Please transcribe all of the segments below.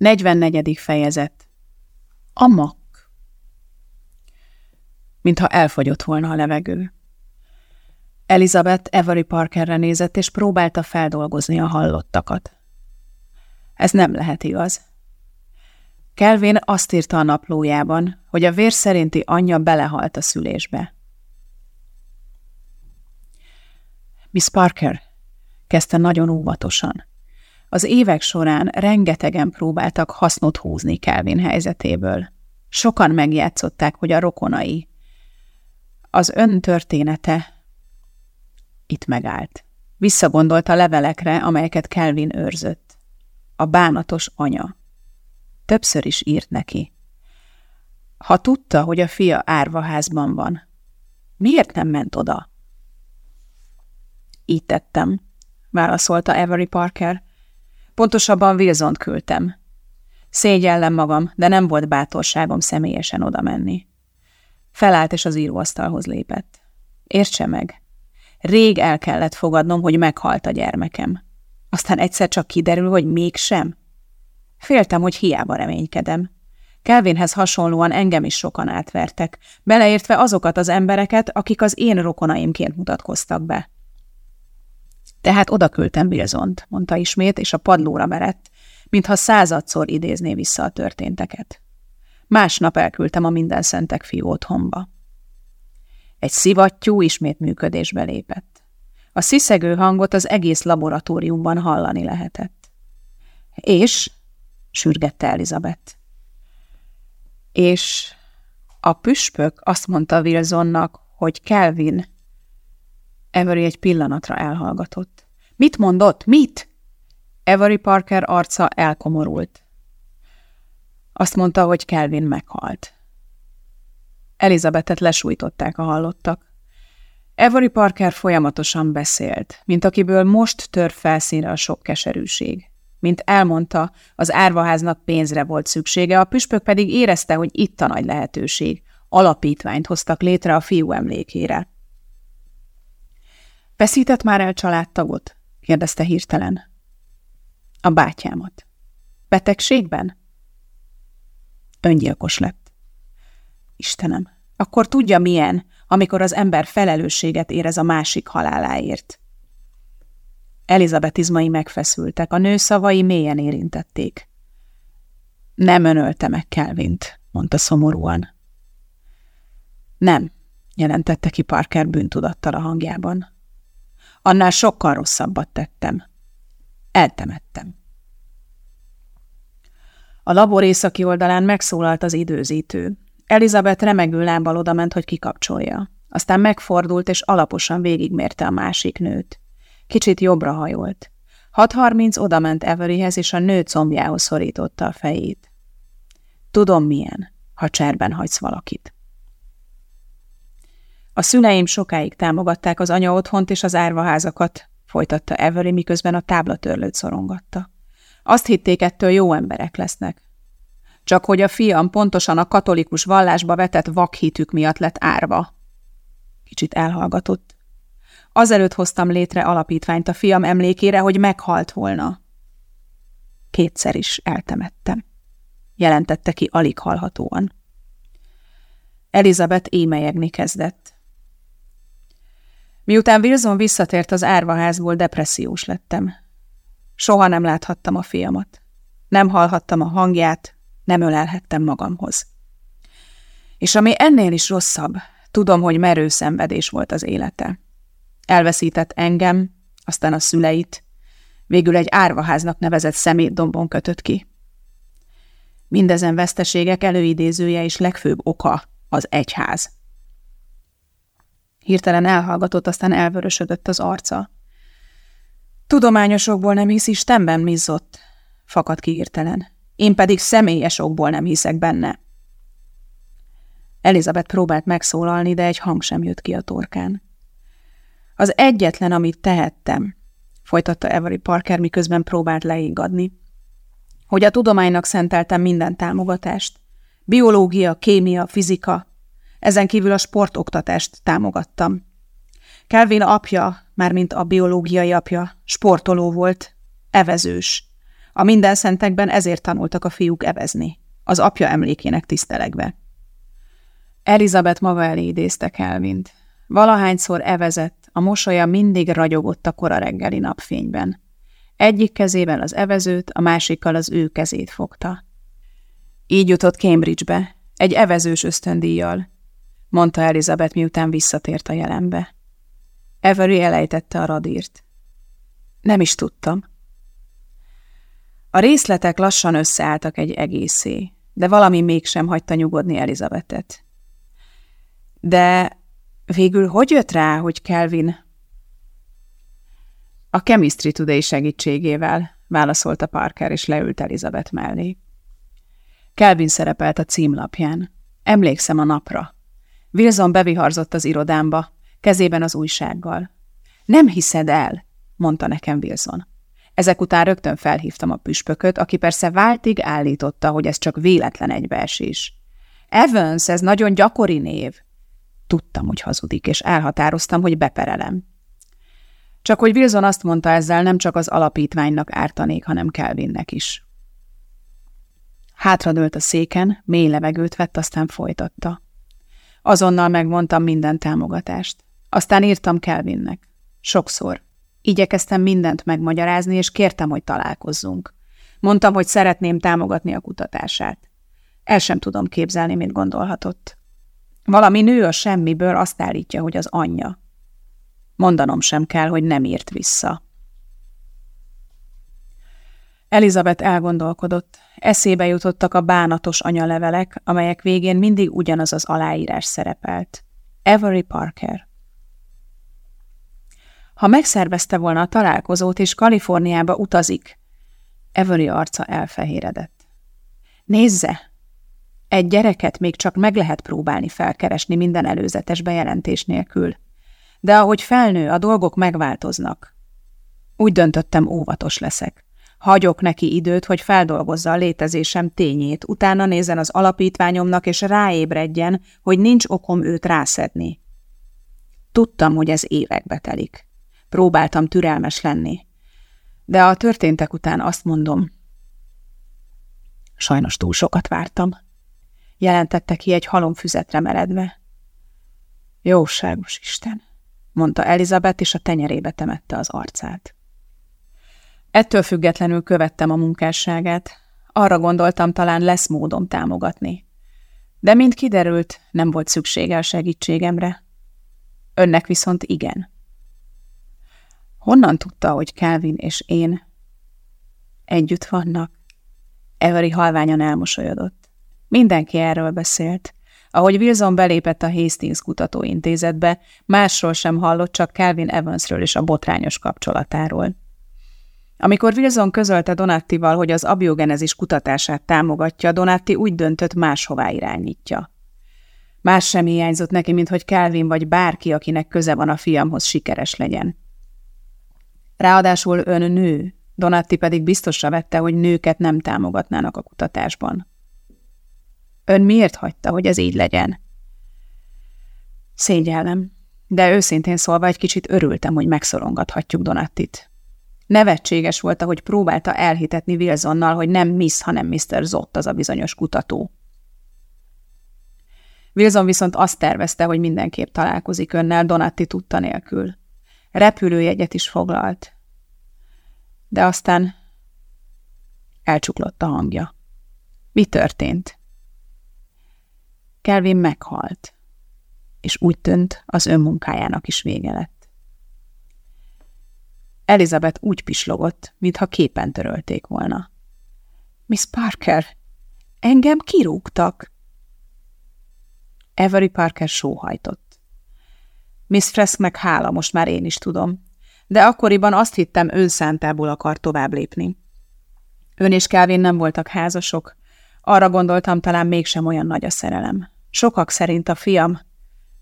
44. fejezet A mak Mintha elfogyott volna a levegő. Elizabeth Avery Parkerre nézett, és próbálta feldolgozni a hallottakat. Ez nem lehet igaz. Kelvin azt írta a naplójában, hogy a vér szerinti anyja belehalt a szülésbe. Miss Parker, kezdte nagyon óvatosan. Az évek során rengetegen próbáltak hasznot húzni Kelvin helyzetéből. Sokan megjátszották, hogy a rokonai. Az ön története itt megállt. Visszagondolt a levelekre, amelyeket Kelvin őrzött. A bánatos anya. Többször is írt neki. Ha tudta, hogy a fia árvaházban van, miért nem ment oda? Így tettem, válaszolta Avery Parker. Pontosabban Wilson küldtem. Szégyellem magam, de nem volt bátorságom személyesen oda menni. Felállt és az íróasztalhoz lépett. Értse meg, rég el kellett fogadnom, hogy meghalt a gyermekem. Aztán egyszer csak kiderül, hogy mégsem. Féltem, hogy hiába reménykedem. Kelvinhez hasonlóan engem is sokan átvertek, beleértve azokat az embereket, akik az én rokonaimként mutatkoztak be. Tehát oda küldtem Bilzont, mondta ismét, és a padlóra merett, mintha századszor idézné vissza a történteket. Másnap elküldtem a minden szentek fiú otthonba. Egy szivattyú ismét működésbe lépett. A sziszegő hangot az egész laboratóriumban hallani lehetett. És, sürgette Elizabeth. És a püspök azt mondta Wilsonnak, hogy Kelvin Avery egy pillanatra elhallgatott. Mit mondott? Mit? Avery Parker arca elkomorult. Azt mondta, hogy Kelvin meghalt. Elizabethet lesújtották a hallottak. Avery Parker folyamatosan beszélt, mint akiből most tör felszínre a sok keserűség. Mint elmondta, az árvaháznak pénzre volt szüksége, a püspök pedig érezte, hogy itt a nagy lehetőség. Alapítványt hoztak létre a fiú emlékére. Veszített már el családtagot? kérdezte hirtelen. A bátyámat. Betegségben? Öngyilkos lett. Istenem, akkor tudja milyen, amikor az ember felelősséget érez a másik haláláért. Elizabeth izmai megfeszültek, a nő szavai mélyen érintették. Nem önölte meg Kelvint, mondta szomorúan. Nem, jelentette ki Parker bűntudattal a hangjában annál sokkal rosszabbat tettem. Eltemettem. A labor északi oldalán megszólalt az időzítő. Elizabeth remegő lábbal odament, hogy kikapcsolja. Aztán megfordult, és alaposan végigmérte a másik nőt. Kicsit jobbra hajolt. 6.30 odament Averyhez, és a nő combjához szorította a fejét. Tudom milyen, ha cserben hagysz valakit. A szüleim sokáig támogatták az anya otthont és az árvaházakat, folytatta Avery, miközben a táblatörlőt szorongatta. Azt hitték, ettől jó emberek lesznek. Csak hogy a fiam pontosan a katolikus vallásba vetett vakhitük miatt lett árva. Kicsit elhallgatott. Azelőtt hoztam létre alapítványt a fiam emlékére, hogy meghalt volna. Kétszer is eltemettem. Jelentette ki alig hallhatóan. Elizabeth émelyegni kezdett. Miután Wilson visszatért az árvaházból, depressziós lettem. Soha nem láthattam a fiamat. Nem hallhattam a hangját, nem ölelhettem magamhoz. És ami ennél is rosszabb, tudom, hogy merő szenvedés volt az élete. Elveszített engem, aztán a szüleit, végül egy árvaháznak nevezett szemétdombon kötött ki. Mindezen veszteségek előidézője és legfőbb oka az egyház. Hirtelen elhallgatott, aztán elvörösödött az arca. Tudományosokból nem hisz Istenben, mizzott, fakadt ki hirtelen. Én pedig személyesokból nem hiszek benne. Elizabeth próbált megszólalni, de egy hang sem jött ki a torkán. Az egyetlen, amit tehettem, folytatta Avery Parker, miközben próbált leiggadni, hogy a tudománynak szenteltem minden támogatást. Biológia, kémia, fizika, ezen kívül a sportoktatást támogattam. Kelvin apja, mármint a biológiai apja, sportoló volt, evezős. A minden szentekben ezért tanultak a fiúk evezni, az apja emlékének tisztelegve. Elizabeth maga elé idézte Kelvint. Valahányszor evezett, a mosolya mindig ragyogott a kora reggeli napfényben. Egyik kezével az evezőt, a másikkal az ő kezét fogta. Így jutott Cambridgebe, egy evezős ösztöndíjjal, mondta Elizabeth, miután visszatért a jelenbe. Avery elejtette a radírt. Nem is tudtam. A részletek lassan összeálltak egy egészé, de valami mégsem hagyta nyugodni Elizabetet. De végül hogy jött rá, hogy Kelvin... A Chemistry Today segítségével, válaszolta Parker, és leült Elizabeth mellé. Kelvin szerepelt a címlapján. Emlékszem a napra. Wilson beviharzott az irodámba, kezében az újsággal. Nem hiszed el, mondta nekem Wilson. Ezek után rögtön felhívtam a püspököt, aki persze váltig állította, hogy ez csak véletlen egybeesés. Evans, ez nagyon gyakori név. Tudtam, hogy hazudik, és elhatároztam, hogy beperelem. Csak hogy Wilson azt mondta ezzel, nem csak az alapítványnak ártanék, hanem Kelvinnek is. Hátradőlt a széken, mély levegőt vett, aztán folytatta. Azonnal megmondtam minden támogatást. Aztán írtam Kelvinnek. Sokszor. Igyekeztem mindent megmagyarázni, és kértem, hogy találkozzunk. Mondtam, hogy szeretném támogatni a kutatását. El sem tudom képzelni, mit gondolhatott. Valami nő a semmiből azt állítja, hogy az anyja. Mondanom sem kell, hogy nem írt vissza. Elizabeth elgondolkodott. Eszébe jutottak a bánatos anyalevelek, amelyek végén mindig ugyanaz az aláírás szerepelt. Avery Parker. Ha megszervezte volna a találkozót és Kaliforniába utazik, Avery arca elfehéredett. Nézze! Egy gyereket még csak meg lehet próbálni felkeresni minden előzetes bejelentés nélkül. De ahogy felnő, a dolgok megváltoznak. Úgy döntöttem, óvatos leszek. Hagyok neki időt, hogy feldolgozza a létezésem tényét, utána nézen az alapítványomnak, és ráébredjen, hogy nincs okom őt rászedni. Tudtam, hogy ez évekbe telik. Próbáltam türelmes lenni. De a történtek után azt mondom, sajnos túl sokat vártam. Jelentette ki egy halomfüzetre meredve. Jóságos Isten, mondta Elizabeth, és a tenyerébe temette az arcát. Ettől függetlenül követtem a munkásságát. Arra gondoltam, talán lesz módom támogatni. De mint kiderült, nem volt szüksége a segítségemre. Önnek viszont igen. Honnan tudta, hogy Calvin és én együtt vannak? Avery halványan elmosolyodott. Mindenki erről beszélt. Ahogy Wilson belépett a Hastings kutatóintézetbe, másról sem hallott, csak Calvin Evansről és a botrányos kapcsolatáról. Amikor Wilson közölte Donattival, hogy az abiogenezis kutatását támogatja, Donatti úgy döntött, máshová irányítja. Más sem hiányzott neki, mint hogy Calvin vagy bárki, akinek köze van a fiamhoz, sikeres legyen. Ráadásul ön nő, Donatti pedig biztosra vette, hogy nőket nem támogatnának a kutatásban. Ön miért hagyta, hogy ez így legyen? Szégyellem, de őszintén szólva egy kicsit örültem, hogy megszorongathatjuk Donattit. Nevetséges volt, ahogy próbálta elhitetni Wilsonnal, hogy nem Miss, hanem Mr. Zott az a bizonyos kutató. Wilson viszont azt tervezte, hogy mindenképp találkozik önnel Donatti tudta nélkül. Repülőjegyet is foglalt. De aztán elcsuklott a hangja. Mi történt? Kelvin meghalt, és úgy tűnt, az önmunkájának is vége lett. Elizabeth úgy pislogott, mintha képen törölték volna. Miss Parker, engem kirúgtak. Avery Parker sóhajtott. Miss Fresknek hála, most már én is tudom. De akkoriban azt hittem, ön szántából akar tovább lépni. Ön és Calvin nem voltak házasok. Arra gondoltam, talán mégsem olyan nagy a szerelem. Sokak szerint a fiam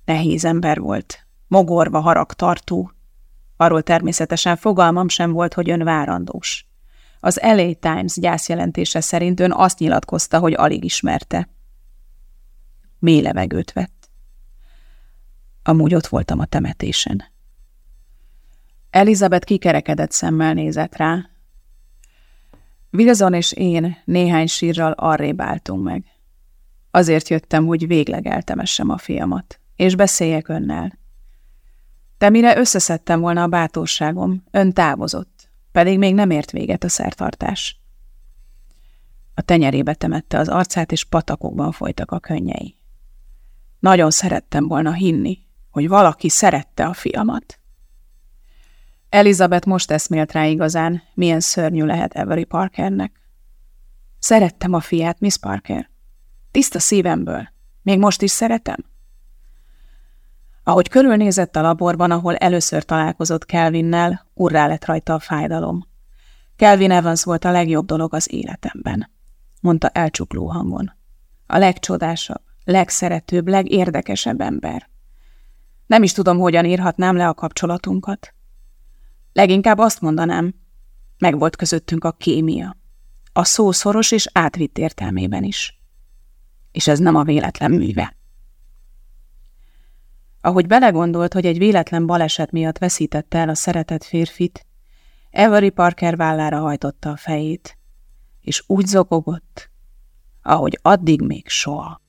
nehéz ember volt, mogorva haragtartó, Arról természetesen fogalmam sem volt, hogy ön várandós. Az LA Times gyászjelentése szerint ön azt nyilatkozta, hogy alig ismerte. Mély levegőt vett. Amúgy ott voltam a temetésen. Elizabeth kikerekedett szemmel nézett rá. Wilson és én néhány sírral arrébb álltunk meg. Azért jöttem, hogy végleg eltemessem a fiamat, és beszéljek önnel. De mire összeszedtem volna a bátorságom, ön távozott, pedig még nem ért véget a szertartás. A tenyerébe temette az arcát, és patakokban folytak a könnyei. Nagyon szerettem volna hinni, hogy valaki szerette a fiamat. Elizabeth most eszmélt rá igazán, milyen szörnyű lehet Avery Parkernek. Szerettem a fiát, Miss Parker. Tiszta szívemből. Még most is szeretem. Ahogy körülnézett a laborban, ahol először találkozott Kelvinnel, urrá lett rajta a fájdalom. Kelvin Evans volt a legjobb dolog az életemben, mondta elcsukló hangon. A legcsodásabb, legszeretőbb, legérdekesebb ember. Nem is tudom, hogyan írhatnám le a kapcsolatunkat. Leginkább azt mondanám, meg volt közöttünk a kémia. A szó szoros és átvitt értelmében is. És ez nem a véletlen műve. Ahogy belegondolt, hogy egy véletlen baleset miatt veszítette el a szeretett férfit, Avery Parker vállára hajtotta a fejét, és úgy zokogott, ahogy addig még soha.